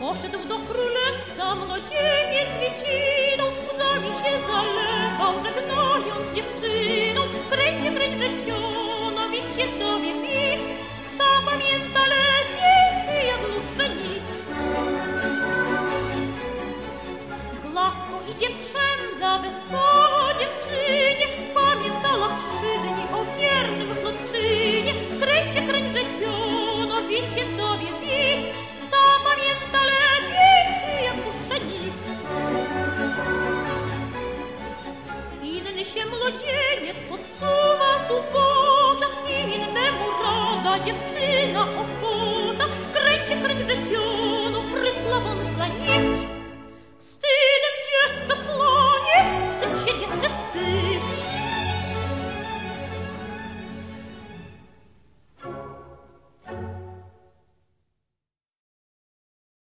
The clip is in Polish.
Poszedł do królewca młodzieniec idzie przędza, wesoło dziewczynie, pamiętała trzy dni o wiernym chłopczynie. Kręcie, kręć wrzeciono, widź się w tobie widź, ta pamięta lepiej, czy jak nic. Inny się młodzieniec podsuwa z ubocza, innemu rada dziewczyna wrzeciono,